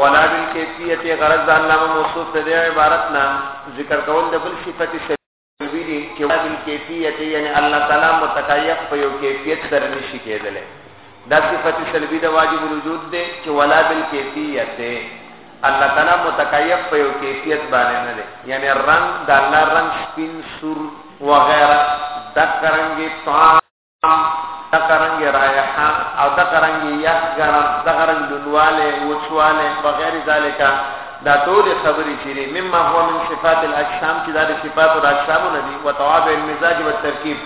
ولا بالکیفیت غرض د علامه موصوف د دې عبارت نه ذکر کول د بل صفت سلبی دي چې ولا بالکیفیت یعنی الله تعالی متکیف په یو کیفیت سره نشي کېدلی دا صفت سلبی د واجب الوجود دی چې ولا بالکیفیت دی الله تعالی متکیف په یو کیفیت باندې نه دی یعنی رنگ د الله رنگ سپین سور وغیرہ د کرنګي طعام د کرنګي رایحه او د کرنګي یخ ګرم د کرنګ دنواله وچواله بغیر ذالک دا ټول خبرې چې مما هو من صفات الاجسام چې دا د صفات الاجسام نه دي او توابع المزاج والترکیب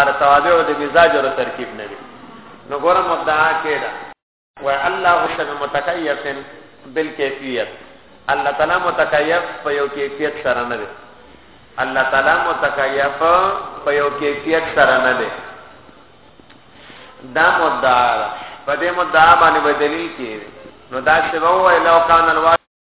ار توابع د مزاج او ترکیب نه دي نو ګوره مدعا کې ده. وایې الله ليس بمتکيف بالکيفيت الله تعالی متکيف په يو کيفيت سره نه دی. الله تعالی متکیف په یو کیفیت سره نه دی دا مدعا په دې مدعا باندې بدلی کیږي نو دا چې وایي لو کان الوا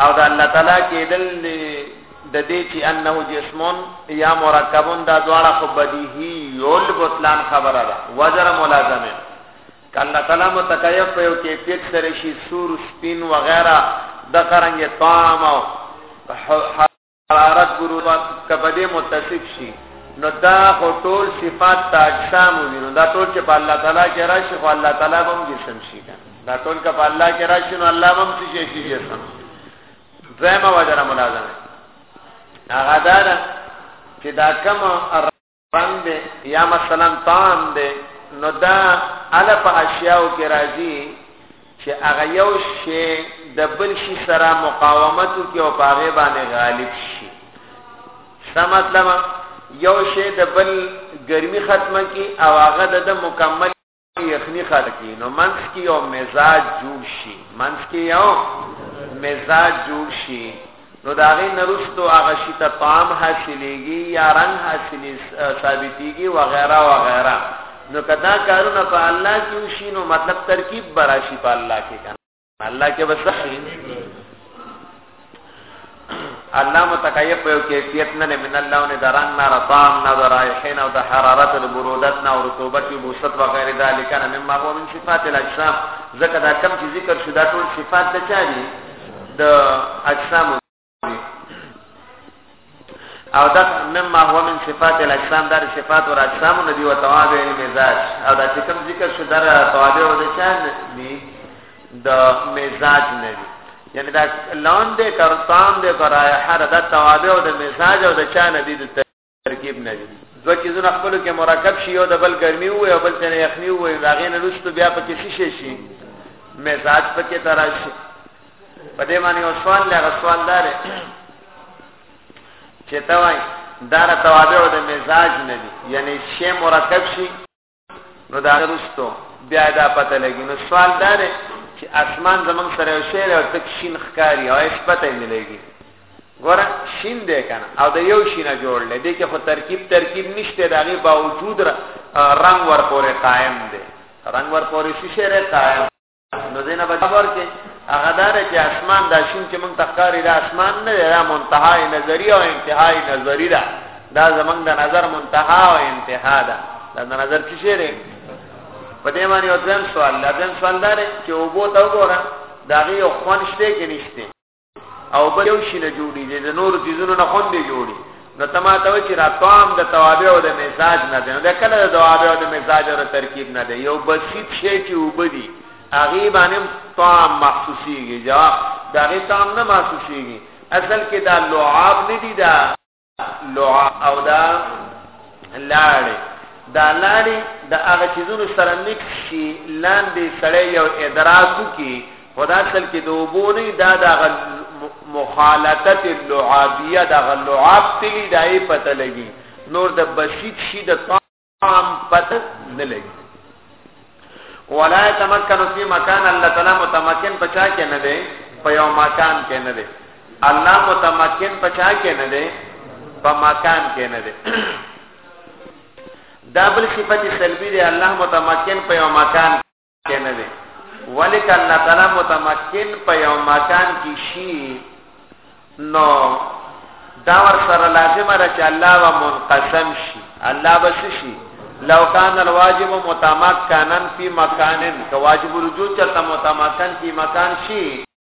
او دا الله تعالی کېدل د دې چې انه جسمون یا مرکبون دا دواړه خو بدیهی یول بطلان خبره ده وجر ملازمه کله تعالی متکیف په یو کیفیت سره شي سور سپین وغیرہ د قرنګ طعام او عبارت ګروپ کپدې متصف شي نو دا خو ټول صفات د اجسام وي نو دا ټول چې په الله تعالی کې راشي خو الله تعالی هم جسم شي دا ټول که په الله کې راشي نو الله هم شي شي جسم دویمه وجره ملازمه هغه دا چې دا کوم طعم دی یا مثلا طعم دی نو دا اله په اشیاو کې راځي چې هغه یو شی د بل شي سره مقاومت کوي او هغه باندې غالب شي څه مطلب یو شی د بل ګرمي ختمه کی او هغه د مکمل یخنی خلقی نو منس کی یو مزاج جوړ شي منس کی یو مزاج جوړ شي نو داغه نرستو هغه شي ته طعام حاصلېږي یا رنگ حاصلې ثابتېږي وغیرہ وغیرہ نو کدا کارونه په الله کې وشي نو مطلب ترکیب براشي په الله کې الله کې وسخي الله متکیف په کیفیت نه من الله نه دران نه رطام نه درایحین او د حرارت او برودت نه او رطوبت او بوست و غیر ذالک نه مما هو من صفات الاجسام ځکه دا کم چې ذکر شو دا ټول صفات د چا دي د اجسام او دا مما هو من صفات الاجسام دار صفات او اجسام ندی او توابع المزاج او دا چې کوم ذکر شو در توابع او د چان دی د مزاج نه دی یعنی دا لون دې کار تام دې کار هر دا توابع او د مزاج او د چان دی د ترکیب نه وي دوه چیزونه خپلو کې مرکب شي یو د بل ګرمي ووایي او بل ته یخني ووایي د هغې نه وروسته بیا پکې څه شی شي مزاج پکې ته راشي په دې باندې یو سوال دی هغه سوال دا دی چې ته وایي دا تابع د مزاج نه دي یعنی شی مرکب شي نو دا رستو بیا دا پته لګی نو سوال دا دی چې اسمان زمنګ سره یو شی او تک شین ښکاری او هیڅ پته نه لګی ګوره شین دی کنه او د یو شینه جوړ لې دې کې خو ترکیب ترکیب نشته دا غي باوجود رنگ ور پورې قائم دی رنگ ور پورې شیشه قائم نو دینه به خبر کې هغه دار چې اسمان دا شین چې مونږ تخکاری دا اسمان نه دا منتهای نظری او انتهای نظری دا دا زمنګ د نظر منتها او انتها دا دا د نظر څه شی دی په دې باندې یو ځم سوال لازم سوال دار چې وګو تا وګوره دا غي خون شته کې نشته او بل یو شي نه جوړي دي د نور چیزونو نه خوندې جوړي نو تما ته چې را توام د توابع او د مزاج نه دی نو د کله د توابع او د مزاج او ترکیب نه دی یو بسیط شی چې وبدي هغه باندې طعم محسوسيږي جواب دا غي طعم نه محسوسيږي اصل کې دا لعاب نه دي دا لعا او دا لاړې دا لاړې د هغه چیزونو سره مکس شي لاندې سړی یو ادراک وکي خدا اصل کې د اوبو نه دا د مخالطت اللعابیه د لعاب تلی دای پته لګي نور د بسیط شي د عام پت نه لګي ولا تمکن فی مکان الله تعالی متمکن پچا کې نه دی په یو مکان کې نه دی الله متمکن پچا کې نه دی په مکان کې نه دی دا بل صفت سلبی دی الله متمکن په یو مکان کې نه دی ولیک الله تعالی متمکن په یو مکان کې شي نو دا ور سره لازم را چې الله و منقسم شي الله بس شي لو کان الواجب متمکنا فی مکان که واجب رجوع چرته متمکن فی مکان شي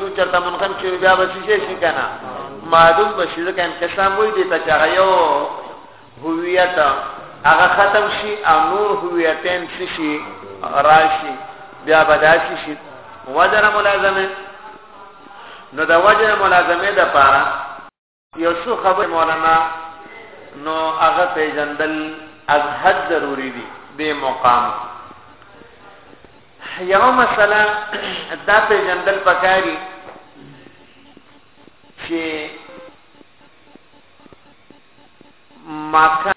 دو چرته منقم شي بیا به شي شي کنه معلوم بشي ځکه انقسام وای دي ته چا یو هویت هغه ختم شي او نور هویتین شي راشي بیا به داسي شي وجر ملازمه نو د وجر ملازمه د پاره یو څو خبر مولانا نو هغه پیجندل از حد ضروری دی د مقام یو مسله دا پیجندل پکاري چې ماکان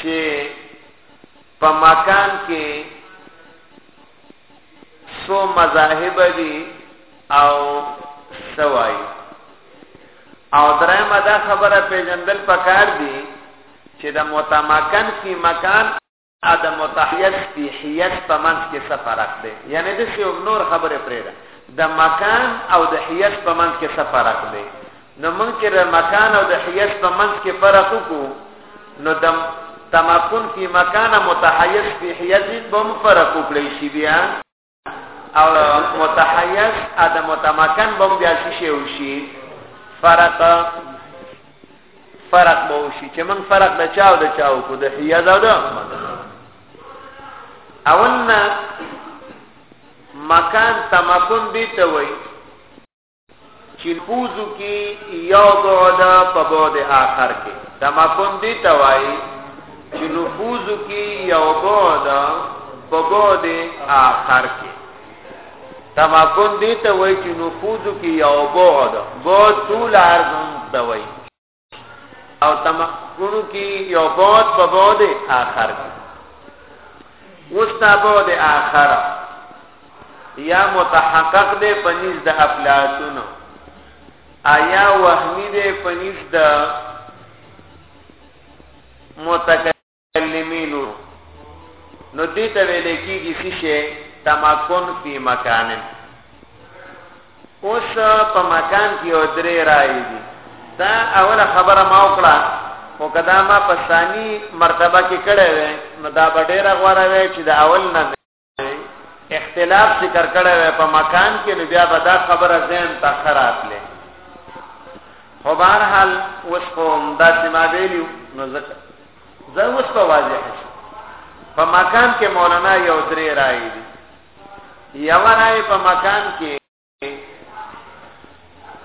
چې په مکان کې سو مذاهب دي او سوای او درېمه دا خبره پیژندل پکار دي چې د متمکن کی مکان ا د متحیز پی حیز په منځ کې څه فرق دی یعنی د سی نور خبره پریده د مکان او د حیز په منځ کې څه فرق دی نو موږ چې د مکان او د حیز په منځ کې فرق وکړو نو د تمکن فی مکان متحیز فی حیز به فرق وکړي شي بیا او متحیز اده متمکن بم بیا شي او شي فرق فرق مو شي چې من فرق د چاو د چاو کو د حیز او د اولنا مکان تمکن دی ته وای چی پوزو کی یو بعد په بعد آخر کې تمکن دی توای چې نفوذ کی یو بعد په بعد آخر کې تمکن دی توای چې نفوذ کی یو بعد بعد طول عرض توای او تمکنو کی یو بعد په بعد آخر کی وستا بعد آخر یا متحقق دی پنیز د افلاطونو آیا وهمی دی پنیز د متکلم متکلمینو نو دې ته ویل کېږي چې شی تمکن فی مکان اوس په مکان کې یو درې راځي دا اوله خبره ما وکړه او کدا ما په ثاني مرتبه کې کړې وې نو دا به ډېره غوړه وې چې د اول نه اختلاف ذکر کړی وي په مکان کې نو بیا به دا خبره ذهن ته خراب لې خو بهر حال اوس خو دا چې ما ویلو نو ذکر زه اوس په واضح شم په مکان کې مولانا یو درې رائے دي یو رائے په مکان کې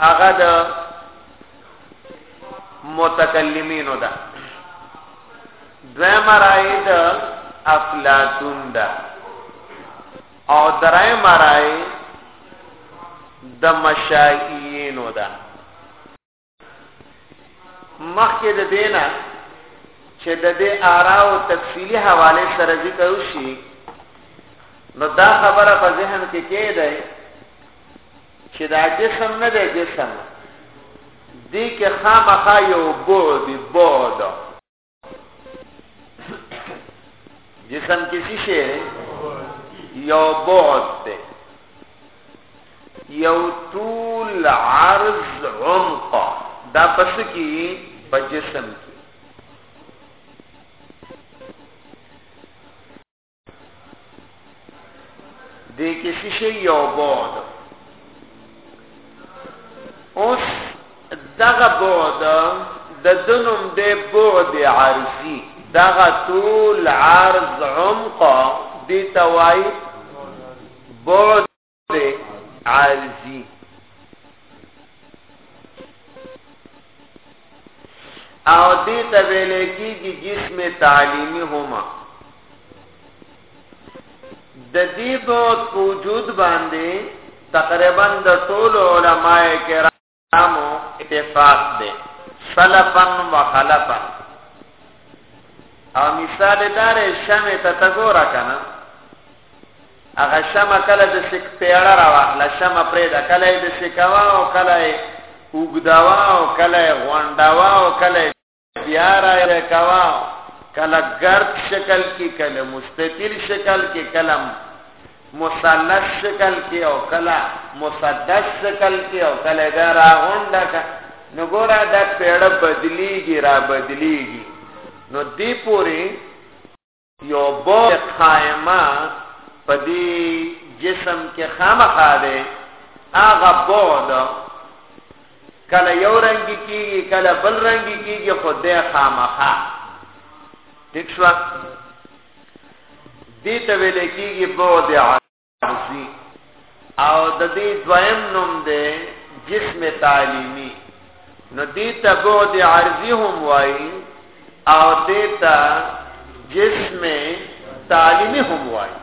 هغه د متکلمینو ده دویم رائے د افلاطون ده او دریم رائے د مشایینو ده مخکې د دینه چې د دې آرا او تفصیلی حواله سره ذکر وشي نو دا خبره په ذهن کې کېده چې دا جسم نه دی جسم دی کې خامخا یو بود بود جسم کې څه شي یو بعد دی یو طول عرض عمق دا پس کی په جسم کې دې کې څه شي یو بود اوس دغه بود د دنوم د بود عرضی دغه طول عرض عمق دي توای بود عارضی او دې ته ویل کېږي جسم تعلیمی هما د دې په وجود باندې تقریبا د ټولو علماء کرام امو اتفاق ده سلفا و خلفا او مثال دار شمع ته تګورا کنه هغه شمع کله د سک پیړه را واخله شمع پرې د کله د سکوا او کله وګداوا او کله غونډاوا او کله بیا را یې کوا کله ګرد شکل کې کله مستطیل شکل کې کله مثلث شکل کې او کله مسدس شکل کې او کله دا را غونډه کا نو ګوره دا پیړه بدلیږي را بدلیږي نو دی پوری یو بوت قائمه په دې جسم کې خامخا دی هغه بوت کله یو رنګ کیږي کله بل رنګ کیږي خو دې خامخا ٹھیک شو دې ته ویل کیږي بوت ځي او د دې دویم نوم دی جسم تعلیمی نو دې ته بعد عرضی هم وایي او دې ته جسم تعلیمی هم وایي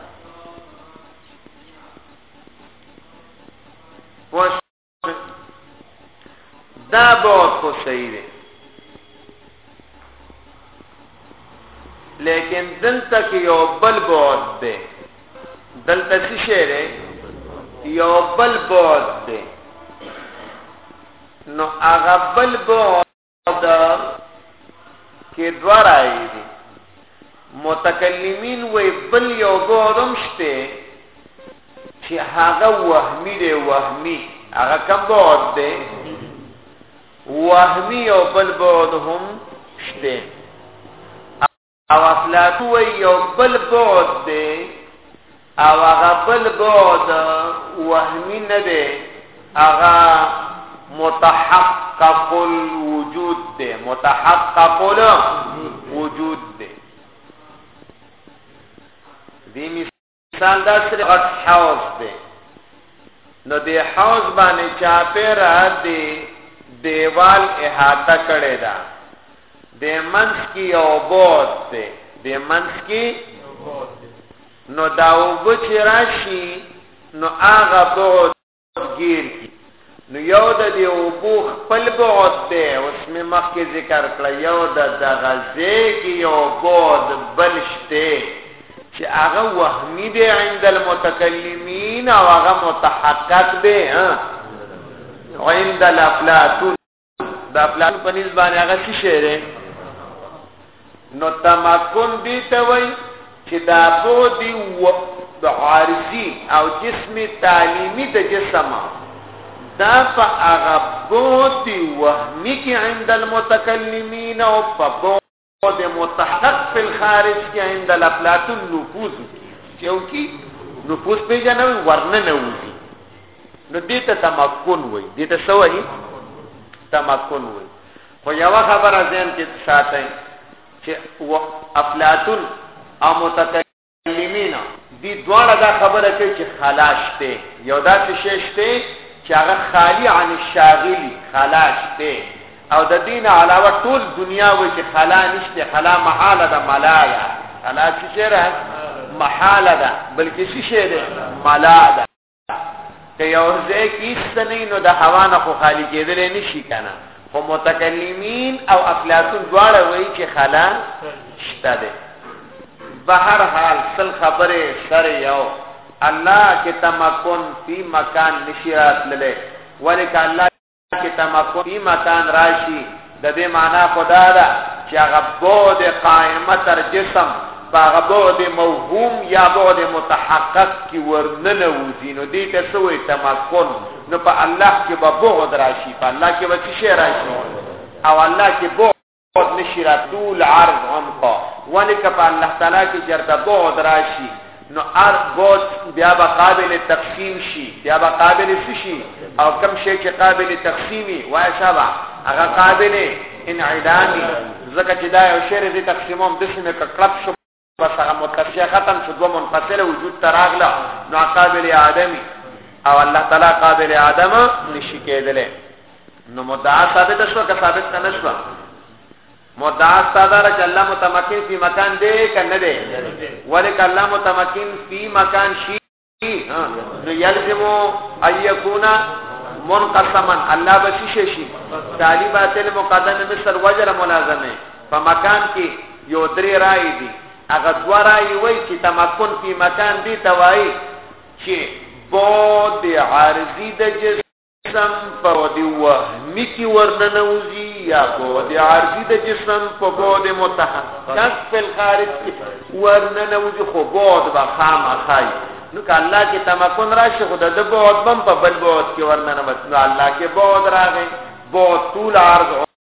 دا بعد خو صحیح دی لیکن دلته کې یو بل بعد دی دلته څه شی دی یو بل بعد دی نو هغه بل بعد دا کې دوا راځي دي متکلمین وې بل یو ګورم شته چې هغه وهمی دی وهمی هغه کم بعد دی وهمی او بل بعد هم شته او افلاطو وی یو بل بعد دی او هغه بل بعد وهمی نه دی هغه متحقق الوجود دی متحقق الوجود دی دې انسان داسې غټ حوض دی نو دی حوض باندې چاپیرا دی دیوال احاطه کړی دا د منس کی یو بود دی د منس کی نو دا وب چې راشي نو هغه بود ګیر کی نو یو د دې اوبو خپل بعد دی اوس مې مخکې ذکر کړ یو د دغه ځای کې یو بعد بل شته چې هغه وهمي دی عند المتکلمین او هغه متحقق دی عند الافلاطون دا پلان په نسبت باندې هغه څه شعر نو تمکن دی ته وای چې دا بو دی و د عارضی او جسم تعلیمی د جسم دا په هغه بو دی وهمی کې عند المتکلمین او په او د متحقق په خارج کې عند الافلاط النفوذ کې یو کې نفوذ پیژنوي ورنه نه وځي نو دې ته تمکن وای دې ته څه وای تمکن وای خو یو خبره ځین کې ساتي چې افلاطون او متکلم لیمینا دی دواړه دا خبره کوي چې خلاص ته یو دا څه شی شته چې هغه خالی عن الشاغلی خلاص ته او د دین علاوه ټول دنیا وای چې خلا نشته خلا محاله ده ملا ده خلا چې چیرې محاله ده بلکې شی ده ملا ده که یو ځای کې ایست نه نو د هوا نه خو خالی کېدل نه شي کنه خو متکلمین او افلاطون دواړه وایي چې خلا شته ده بهر حال سل خبره سره یو الله کې تمکن فی مکان نشیات لله ولک الله چې تمکن متان راشي د دې معنا خدا ده چې هغه بعد قائمه تر جسم هغه بعد موهوم یا بعد متحقق کی ورننه وځي نو دې ته سوې تمکن نو په الله کې به بعد راشي په الله کې به څه راشي او الله کې بعد بعد نشي را طول عرض هم کو ولی که په الله تعالی کې چرته بعد راشي نو ار بعد بیا به قابل تقسیم شي بیا به قابل شي او کم شي چې قابل تقسیمي وای شابه هغه قابل انعدامي ځکه چې دا یو شعر دې تقسیموم د سیمه کړپ شو پس هغه متصیه ختم شو دو منفصل وجود ته راغله نو قابل آدمی او الله تعالی قابل آدم نشی کېدلې نو مدعا ثابت شو که ثابت نه شو مدعا ستادار چې الله متمکن فی مکان دی کنه دی ولیک الله متمکن فی مکان شی نو یلزمو ایکونا منقسما الله بشی ششی تالی باطل مقدم مثل وجر ملازمه په مکان کې یو درې رائے دي هغه دوه رائے وای چې تمکن په مکان دی توای چې بود عارضی د جس جسم په بعد وهمي کې ورننوځي یا په بعد عرضي د جسم په بعد متحقق په خارج کې ورننوځي خو بعد به خامخای نو که الله کې تمکن راشي خو د بعد بم په بل بعد کې ورننوځي نو الله کې بعد راغی بعد طول عرض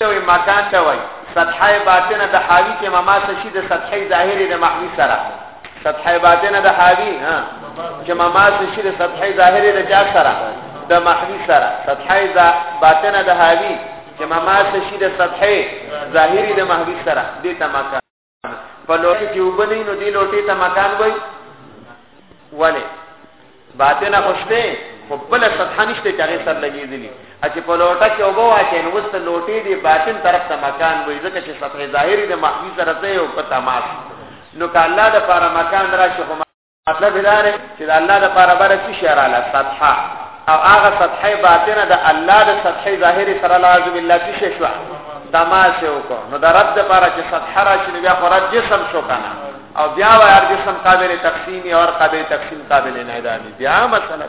ته وایي مکان ته وایي سطحه باطنه د حاوی کې مما څه شي د سطحه ظاهري د محوي سره سطحه باطنه د حاوی ها چې مما څه شي د سطحه ظاهري د چا سره د محوی سره سطحه باطنه د حاوی چې مما څه شي د سطحه ظاهري د محوی سره دې ته مکان په لوټه کې وبني نو دی لوټه ته مکان وای ولی باطنه خوشته خو بل سطح نشته چې هغه سر لګېدلی چې په لوټه کې وبو واچې نو وست لوټې دی باطن طرف ته مکان وای ځکه چې سطح ظاهري د محوی سره ته یو په تماس نو که الله د پاره مکان راشي مطلب دا دی چې د الله د پاره بره څه شی رااله سطحه او هغه سطحه باطنه د الله د سطحه ظاهري سره لازم بالله څه شی شو تماسه وکړو نو د رب د پاره چې سطحه راشي نو بیا خو رب جسم شو کنه او بیا وایي جسم قابل تقسیم او قابل تقسیم قابل نه دی بیا مسله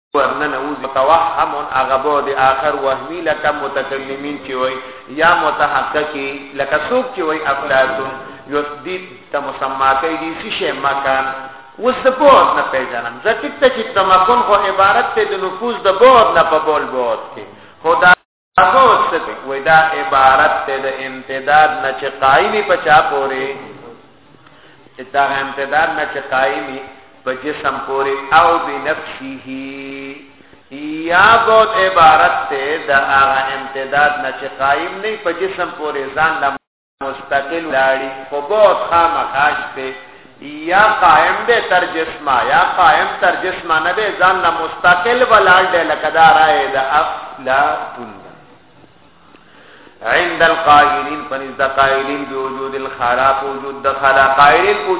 ورننه وځي متوهم هغه بعد آخر وهمي لکه متکلمین چې وایي یا متحققي لکه څوک چې وایي افلاطون یو دې ته مسما کوي دې څه شی مکان اوس د بعد نه پیژنم زه ټیک ته چې تمکن خو عبارت ته د نفوذ د بعد نه په بول بعد کې خدا هغه څه دی وای دا عبارت ته د امتداد نه چې قایمی په چا پورې چې دا امتداد نه چې قایمی په جسم پورې او بنفسه یا بود عبارت ته د هغه امتداد نه چې قایم نه په جسم پورې ځان مستقل لاړی خو بہت خامخاش ته یا قائم دے تر جسمه یا قائم تر جسمه نه دے ځان له مستقل ولاړ دے لکه دا رائے د افلاطون عند القائلین پنځ د قائلین بوجود الخلا وجود د خلا قائلین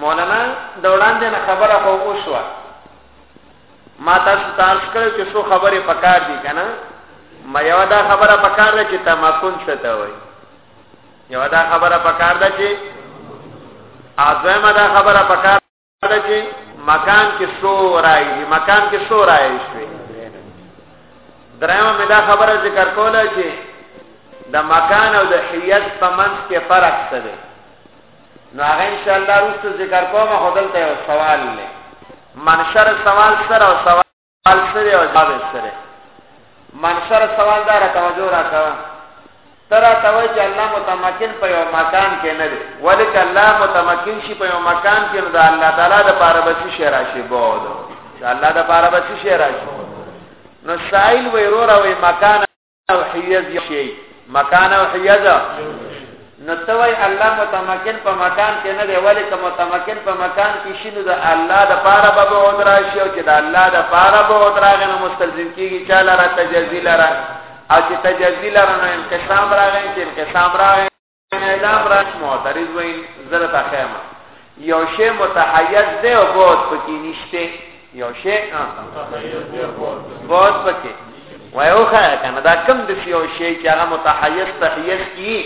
مولانا د وړاندې نه خبره خو وشوه ما تاسو ته عرض کړو چې څو خبرې پکار دي کنه ما یو دا خبره پکار ده چې تمکن څه ته وایي یو دا خبره پکار ده چې اځمه دا خبره پکار دا چې مکان کې سو راځي مکان کې سو راځي شوی درېمه مې دا خبره ذکر کوله چې د مکان او د حیت په منځ کې فرق څه دی نو هغه ان شاء الله روسته ذکر کوم خو دلته یو سوال لې منشر سوال سره او سوال سوال سره او جواب سره من سره سوال دار توجه راکا ترا توي چې الله متمکن په یو مکان کې نه دی ولې چې الله متمکن شي په یو مکان کې نو الله تعالی د پاره به شي راشي بود الله د پاره به شي راشي نو سائل ویرو را وی مکان او حیز یو شی مکان او حیز نو توي الله متمکن په مکان کې نه دی ولی که متمکن په مکان کې شي نو د الله د پاره به به ودرا شي او چې د الله د پاره به ودرا غنه مستلزم کیږي چې لاره تجزی لاره او چې تجزی لاره نو انقسام راغی چې انقسام راغی اعلام راش معترض وین زرت خیمه یو شی متحیز دی او بود پکې نشته یو شی بود پکې وای او خا کنه دا کم د یو شی چې هغه متحیز تحیز کی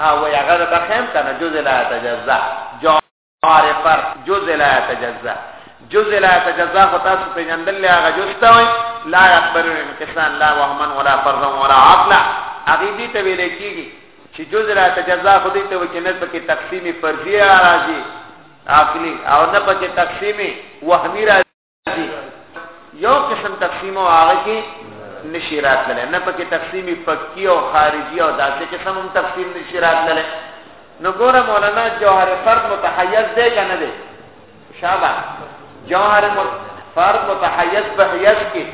او هغه د خیم کنه جزء لا تجزا فارقر جز لا يتجزا جز لا يتجزا خو تاسو په جندل له هغه جز ته وای لا يقبل الانقسام لا وهما ولا فرضا ولا عقلا هغه دې ته ویل کیږي چې جز لا يتجزا خو دې ته وکړي نه پکې تقسیم فرضي راځي عقلی او نه پکې تقسیم وهمي راځي یو قسم تقسیم او هغه کې نشی راتللی نه پکې تقسیمی پکی او خارجی او داسې قسم هم تقسیم نشی راتللی نو ګوره مولانا جوهر فرد متحیز دی که نه دی شابه جوهر فرد متحیز په حیز کې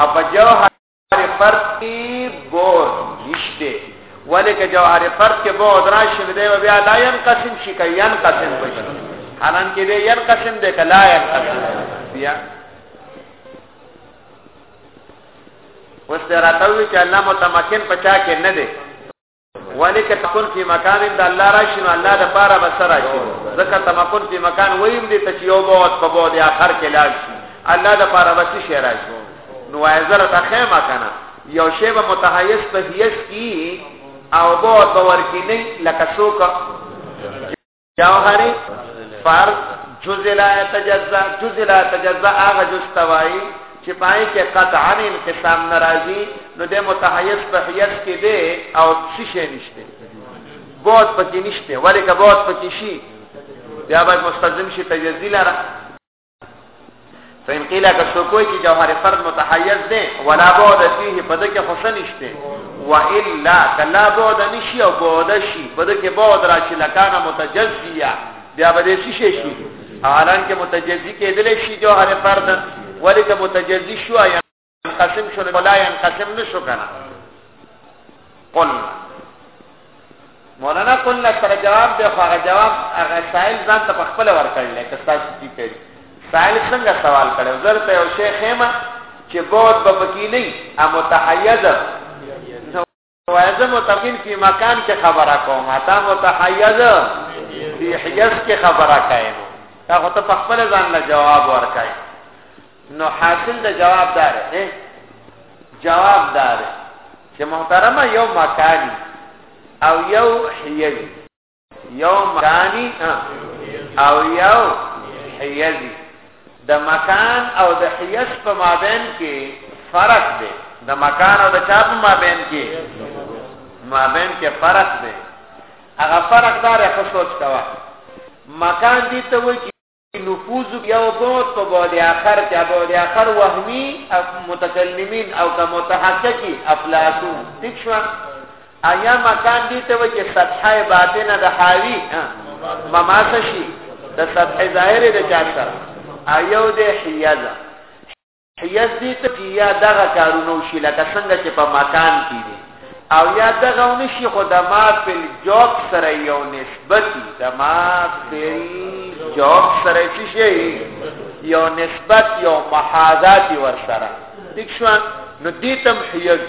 او په جوهر جوهر فرد کی بود نشته ولی که جوهر فرد کې بود راشي نو دی بیا لا ينقسم شي که ينقسم بشي حالان کې دی ينقسم دی که لا ينقسم بیا اوس راته وی چې الله متمکن پچا کې نه دی ولک تکون فی مکان د الله راشي نو الله د پاره بسر راشي ځکه تمکن فی مکان ویم دې ته یو بوت په بوت اخر کې لاړ شي الله د پاره بسې شي راشي نو ایزر ته خیمه کنه یو شی به متحیز په هیڅ کی او بوت باور کی نه لکه څوک جوهری فرض جز لا يتجزا جز لا يتجزا هغه جز توای چې پای کې قطعا انقسام ناراضي نو د متحیز په حیث کې دی او څه شي نشته بوت پکې نشته ولی که بوت پکې شي بیا باید مستلزم شي تجزی لره فإن قيل که څوک وایي چې جوهر فرد متحیز دی ولا بعد فيه په دې کې خوښ نشته والا کلا بعد نشي او بعد شي په دې کې بعد راشي لکان متجزیه بیا به دې شي شي حالان کې متجزی کېدل شي جوهر فرد ولې ته متجزی شو قسم شو لا ينقسم نشو کنه قلنا مولانا قلنا سره جواب دی خو هغه جواب هغه سائل ځان ته خپل ورکړل که تاسو دې کړی سائل څنګه سوال کړو زر ته یو شیخ ما چې بود به پکې نه ا متحیزه وایه زه متقین فی مکان کې خبره کوم تا متحیز فی حیز کې خبره کوي نو دا خو ته په خپل ځان نه جواب ورکای نو حاصل د جواب دار دی جواب دار چې محترمه یو مکانی او یو حیوی یو مکانی او یو حیزی د مکان او د حیز په مابین کې فرق دی د مکان او د چا په مابین کې مابین کې فرق دی هغه فرق دار خو سوچ کوا مکان دي ته وایي نفوذ یو بعد په بعد اخر کې بعد اخر وهمي متکلمین او که متحققي افلاطون ټیک شو ایا مکان دي ته وجه سطحه باطنه د حاوی مماسشي د سطح ظاهر د چا سره ایو د حیزه حیض دې ته چې یا دغه کارونه وشي لکه څنګه چې په مکان کې دي او یا دغه ونشي خو د ما فل جوب سره یو نسبتي د ما فل جوب سره چې شي یو نسبت یو محاذاتي ور سره دښمن نو دې تم حیض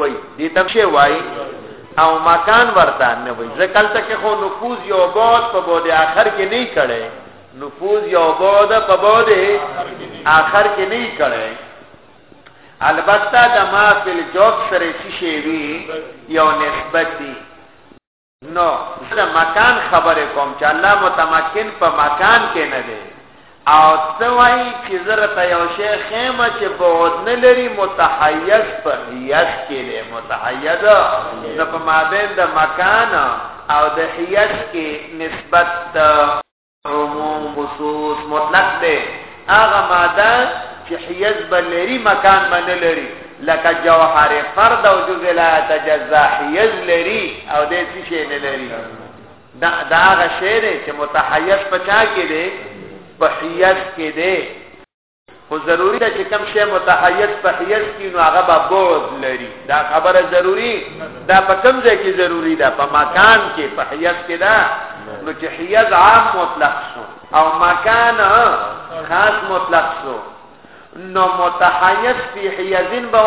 وای دې تم شي وای او مکان ورته نه وای ځکل ته کې خو نفوذ یو بعد په بعد آخر کې نه کړي نفوذ یو بعد په بعد آخر کې نه کړي البته د ما فل جوب سره شي وی یو نسبت دی نو زه د مکان خبرې کوم چې الله متمکن په مکان کې نه دی او ته وایي چې زه راته یو شی ښیم چې بعد نه لري متحیز په حیز کې دی متحیز نو په مابین د مکان او د حیز کې نسبت عموم خصوص مطلق دی هغه ماده چې حیز به لري مکان به نه لري لکه جوهر فرد او جزء لا تجزا حیز لري او دې څه شي نه لري دا دا هغه شی دی چې متحیز پچا کې دی په حیز کې دی خو ضروري ده چې کوم شی متحیز په حیز کې نو هغه به بعد لري دا خبره ضروري دا په کوم ځای کې ضروري ده په مکان کې په حیز کې ده نو چې حیز عام مطلق شو او مکان خاص مطلق شو نو متحیز فی حیزین به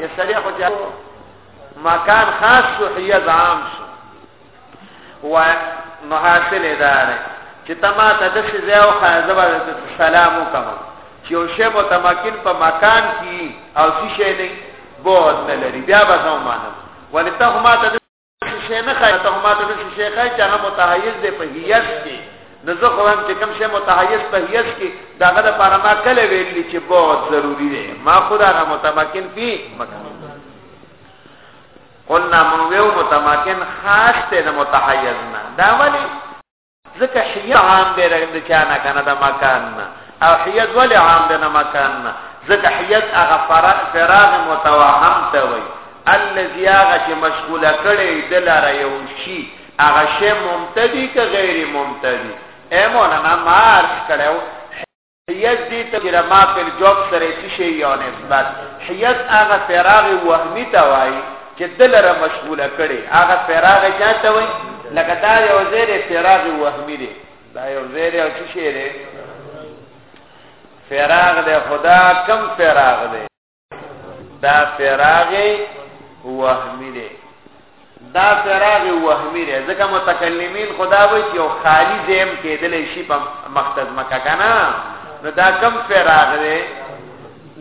چې سړی خو چې مکان خاص شو حیز عام شو و نو حاصل اداره چې تما ته د شي زیو خازبه سلام وکم چې یو شی متمکن په مکان کې او څه شی نه بود نه لري بیا به زمانه ولته ما ته شي نه خای ته ما ته شي شي خای چې هغه متحیز دی په هیئت کې نو زه خو هم چې کوم شی متحیز په هیئت کې داغه د پاره ما کله ویلي چې بہت ضروری دی ما خود هغه متمکن پی مکان قلنا من ویو متمکن خاص ته د متحیز نه دا ولی ځکه حیه عام دی د چا نه کنه د مکان نه او حیه ولې عام دی نه مکان نه ځکه حیه هغه فراغ متوهم ته وایي الذي هغه چې مشغوله کړي د لاره یو شي هغه شی ممتدی که غیر ممتدی اے مولانا ما عرض کړو حیز دې ته چې د ما فی الجوف سره یې څه شی وي او نسبت حیز هغه فراغ وهمي ته وایي چې ده لره مشغوله کړې هغه فراغ چا ته وایي لکه دا یو ځای دی فراغ وهمي دی دا یو ځای دی او څه شی دی فراغ دی خدا کم فراغ دی دا فراغ وهمی دی دا فراغ وهمی دی ځکه متکلمین خدا وایي چې یو خالی زم کېدل شي په مقصد مکه کنه نو دا کم فراغ دی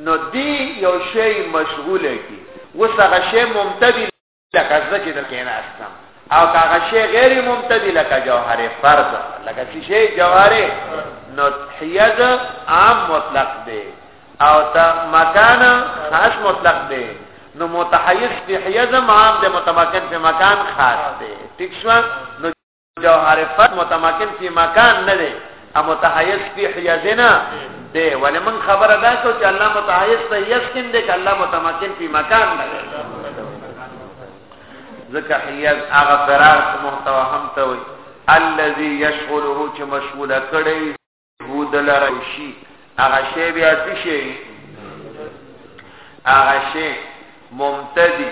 نو دی یو شی مشغوله کی وسغه شی ممتدی لکه زه چې دلته کېناستم او که هغه شی غیر ممتدي لکه جوهر فرد لکه چې شی جوهر نو حید عام مطلق دی او تا مکان خاص مطلق دی نو متحیز په حیزم عام دی متمکن په مکان خاص دی ٹھیک شو نو جوهر فت متمکن فی مکان نه دی ا متحیز فی حیزنا دی ولې من خبره دا کو چې الله متحیز ته یسکن دی که الله متمکن فی مکان نه دی ځکه حیز هغه فراغ محتوا هم ته وي الذي يشغله چې مشغوله کړي وجود لره شي هغه شی بیا څه شي هغه شی ممتدی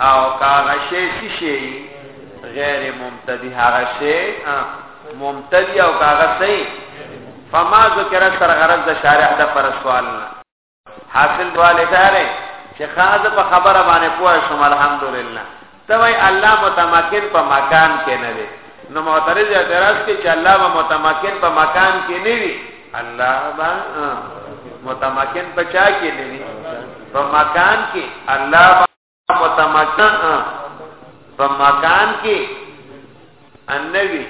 او هغه شی څه شي غیر ممتدی هغه شی ممتدی او هغه شی فما ذکر سره غرض د شارح د پر سوال نه حاصل دواله داره چې خاص په خبره باندې پوه شوم الحمدلله ته وای الله متمکن په مکان کې نه دی نو معترض اعتراض کوي چې الله به متمکن په مکان کې نه وي الله به متمکن په چا کې نه وي په مکان کې الله متمکن په مکان کې انوي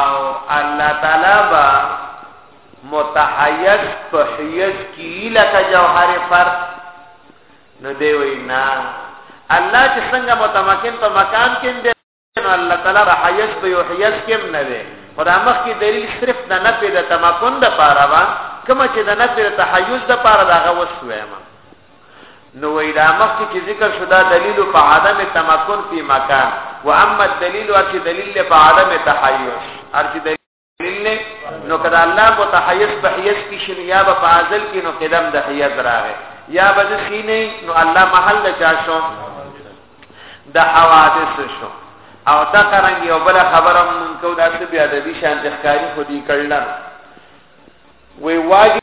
او الله تعالی با متحیز په حیز کې لکه جوهر فرد نو دی وینا الله چې څنګه متمکن په مکان کې نو الله تعالی به حیث به یو حیث کم نه وي خدا مخ کې دلیل صرف د نه په د تمکن د پاره وا کما چې د نه په تحیز د پاره دا غوس وایم نو وی دا مخ کې ذکر شو دا دلیل په عدم تمکن په مکان و اما الدلیل او چې دلیل په عدم تحیز ارته لله نو کدا الله متحیز په حیز کې شنو یا به په ازل کې نو قدم د حیز راغې یا به د سینې نو الله محل د چا شو د حوادث شو او دا قرنګ یو بل خبره مونږ کو دا څه بیا د دې شان ځخکاری خو دې کړل وی واجب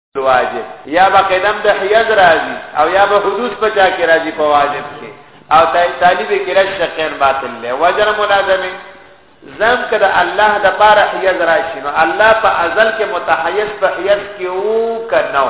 واجب یا به قدم د حیض راځي او یا به حدوث په چا کې راځي په واجب کې او طالب کې رش شقین باطل له وجر ملازمه زم کده الله د پار حیض راشي نو الله په ازل کې متحیز په حیض کې او کنو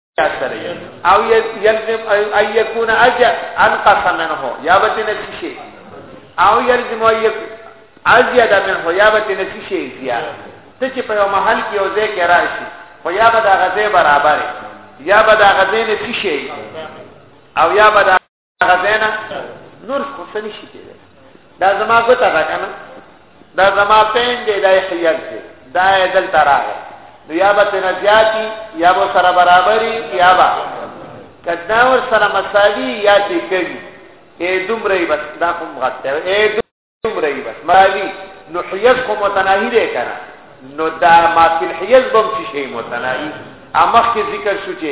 سره او یلزم ان یکون اجا انقص منه یا بتی نسی شی او یلزم ان یکون ازیاده منه یا بتی نسی شی زیاد ته چې په یو محل کې یو ځای کې راشي خو یا به دا غزه برابر یا به دا غزه نسی شی او یا به هغه زینا نور خو څه نشي کېدای دا زما ګوته ده کنه دا زما پین دی دا حیات دی دا دل تراغه نو یا به تنه زیاتی یا به سره برابرۍ یا به کدا ور سره مساوي یا چې کوي اے دومره بس دا کوم غټه اے دومره یې بس ماوي نو حیز خو متناهي دی کنه نو دا ما فی الحیز بم چې شی متناهي امخ کې ذکر شو چې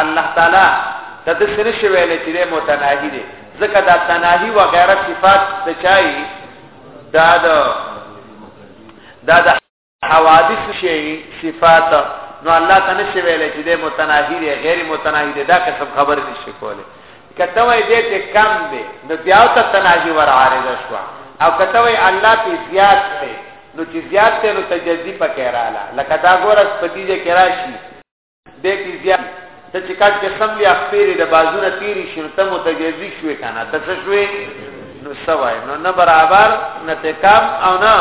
الله تعالی د دې سره شی ویل چې دی متناهي دی ځکه دا تناهي و غیره صفات د چای دا د دا د حوادث شي صفات نو الله تعالی شي ویل چې د متناهی دی غیر متناهی دی دا قسم خبر نشي کوله کته وای دې ته کم دی نو بیا ته تناهی ور عارض شو او کته وای الله په زیات دی نو چې زیات دی نو تجزی پکې رااله لکه دا ګورس پتیجه کې راشي دی کې زیات ته چې کټ کې سم بیا خپېرې د بازونه تیرې شي نو ته متجزي شوې که نه ته څه شوې نو څه وایې نو نه برابر نه ته کم او نه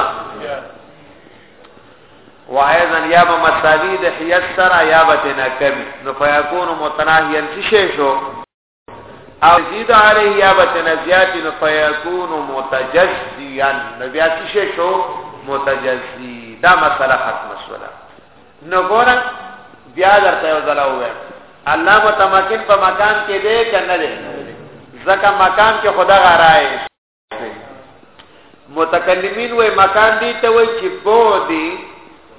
وایزا یا به مساوي د حیث سره یا به ته نه کمي نو فیکون متناهیا څه شی شو او زید علی یا بتنزیات نو فیکون متجزیا نو بیا څه شو متجزی دا مسله ختم شولا نو ګورم بیا درته یو ځل وایم الله متمکن په مکان کې دی کنه دی ځکه مکان کې خدا غراي متکلمین وای مکان دی ته وای چې بودی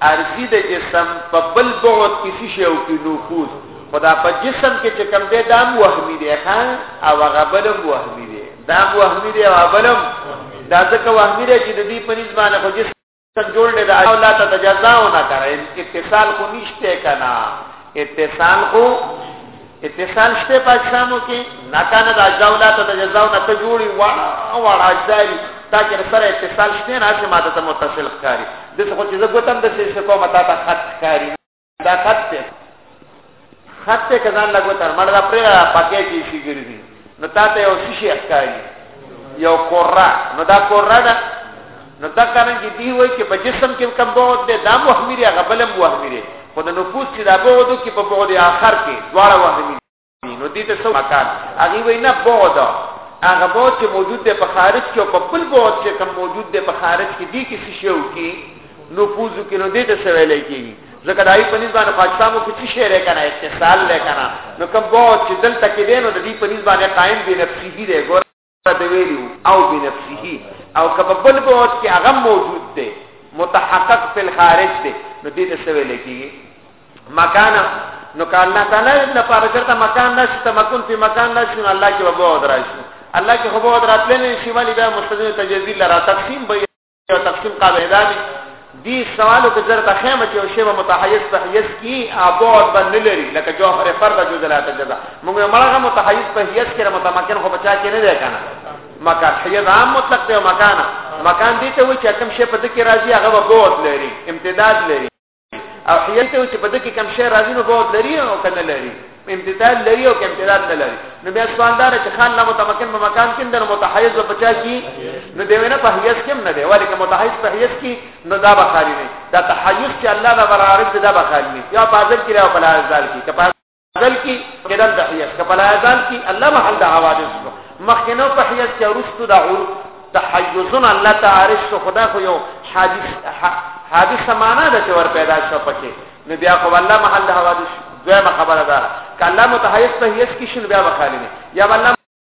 ارزی د جسم په بل بعد کسی شی او کې نفوذ خدا په جسم کې چې کم دی دام وهمی دی ښا او غبلم وهمی دی دام وهمی دی او غبلم دا ځکه وهمی دی چې د دې په نسبت باندې خو جسم تک جوړ دې دا او لا تجزاو نه کرے اتصال کو نشته کنا اتصال کو اتصال شته پاکستانو کې نه کنه دا اجزاو لا تجزاو نه ته جوړي وا وا اجزاري تا کې سره اتصال شته نه چې ماده ته متصل ښکاری د څه خو چې زه ګوتم د څه کومه تا ته خط ښکاری دا خط ته خط ته کزان لګو تر مړ دا پرې پکې چې شي ګرځي نو تا ته یو شي ښکاري یو کورا نو دا کورا ده نو دا کارن کې دی وای چې په جسم کې کم بعد ده دا وهمي هغه بلم وهمي خو د نفوس چې دا بعد کې په بعد آخر کې دواړه وهمي نو دې ته څو مکان هغه وی نه بعد هغه بعد چې موجود دی په خارج کې او په بل بعد چې کوم موجود دی په خارج کې دی کې څه شی وکي نفوذ کې نو دې ته څه ویل کېږي ځکه دای په نسبت باندې پاکستانو کې څه شی لري کنه اتصال لري کنه نو کوم بعد چې دلته کې دی نو د دې په نسبت باندې قائم دی نفسي دی ګور ته ویلو او بنفسه او کبه بل بوت کې هغه موجود دی متحقق فی الخارج دی نو دې ته څه ویل کېږي مکان نو که الله تعالی نه پاره چرته مکان نشي تمکن فی مکان نشي الله کې وبو دراشي الله کې وبو دراتل نه شي ولی بیا مستدین تجزیل را تقسیم به یو تقسیم قابل ده دي سوالو کې زر تخیم چې او شیبه متحیز په حیز کې ابعد باندې لري لکه جوهر فرد جزلات جزا موږ مړغه متحیز په حیز کې متمکن خو بچا کې نه دی کنه مکان حیز عام مطلق دی مکان مکان دي ته وي چې کوم شی په دې کې راځي هغه بعد لري امتداد لري او حیل ته چې په دې کې کم شی راځي نو بعد لري او کنه لري امتداد لري او امتداد نه لري نو بیا سوال دار چې خان نه متمکن په مکان کې در متحیز او بچا کی نو دی نه په حیث کې نه دی ولی که متحیز په حیث کې نو دا بخاری نه دا تحیز چې الله دا برارت دا بخاری نه یا بازل کې او بلازال کې دل کی کدل دحیث کپلا ازال کی الله محل د حوادث کو مخکنو په حیث کې ورستو د عروض تحیزن الله تعالی شو خدا خو یو حادث حادث معنا د چور پیدا شو پکې نو بیا خو الله محل د حوادث دویمه خبره ده کله متحیث په حیث کې شنو بیا وخالی یا الله